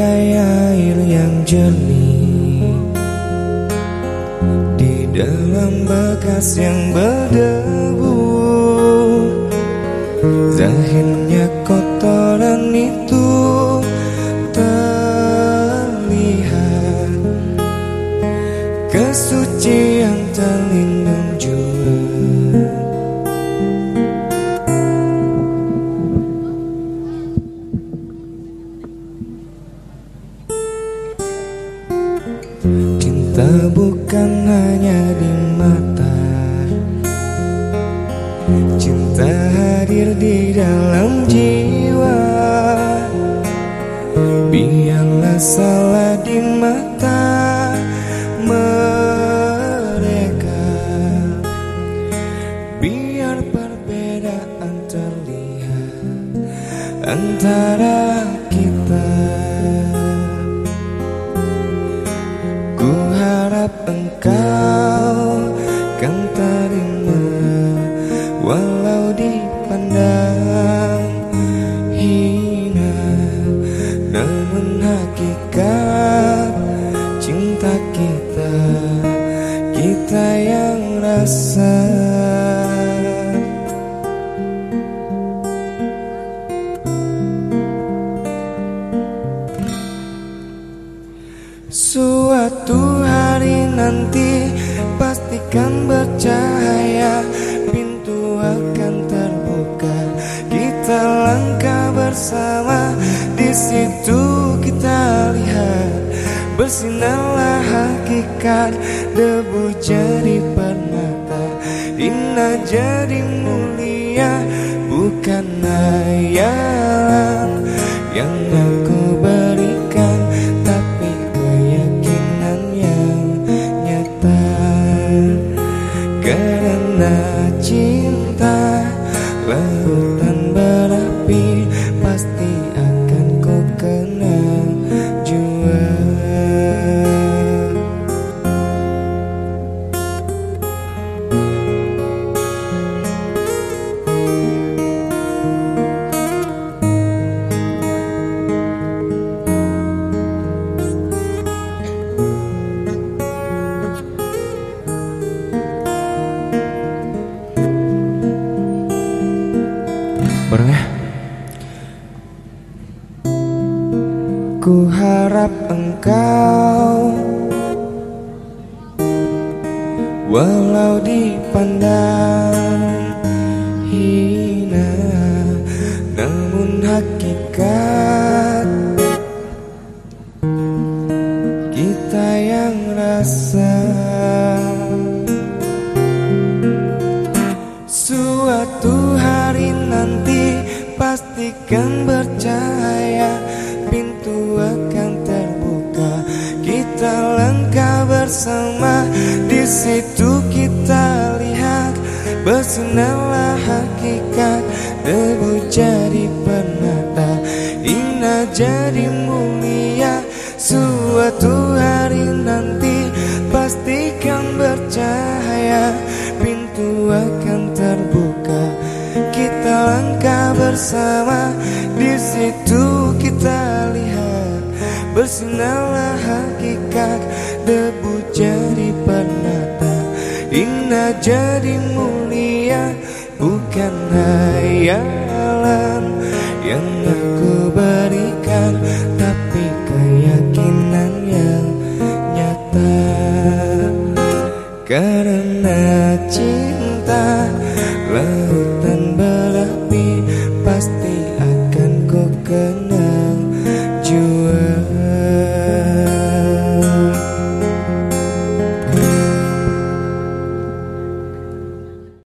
bagai air yang jernih. Di dalam bekas yang berdebu zahirnya kotoran itu terlihat. Kesucian terlindung juga. Cinta bukan hanya di mata. Cinta hadir di dalam jiwa. Biarlah salah di mata mereka. Biar perbedaan terlihat Antara kita hakikat cinta kita Kita yang rasa. Suatu hari nanti pastikan bercahaya Pintu akan terbuka. Kita langkah bersama Di situ Bersinarlah hakikat Debu jadi permata Inna jadi mulia Bukan hayalan Yang Bareng ya. Ku harap engkau Walau dipandang hina Namun hakikat Kita yang rasa Suatu nanti pastikan bercahaya. Pintu akan terbuka Kita langkah bersama. Di situ kita lihat Bersinarlah hakikat. Debu jadi penata Inna jadi mulia. Suatu hari nanti Pastikan bercahaya. Pintu akan terbuka Kita langkah bersama. Di situ kita lihat Bersinarlah hakikat. Debu jadi penata Inna jadi mulia. Bukan hayalan Yang aku berikan Tapi keyakinan yang nyata. Karena cinta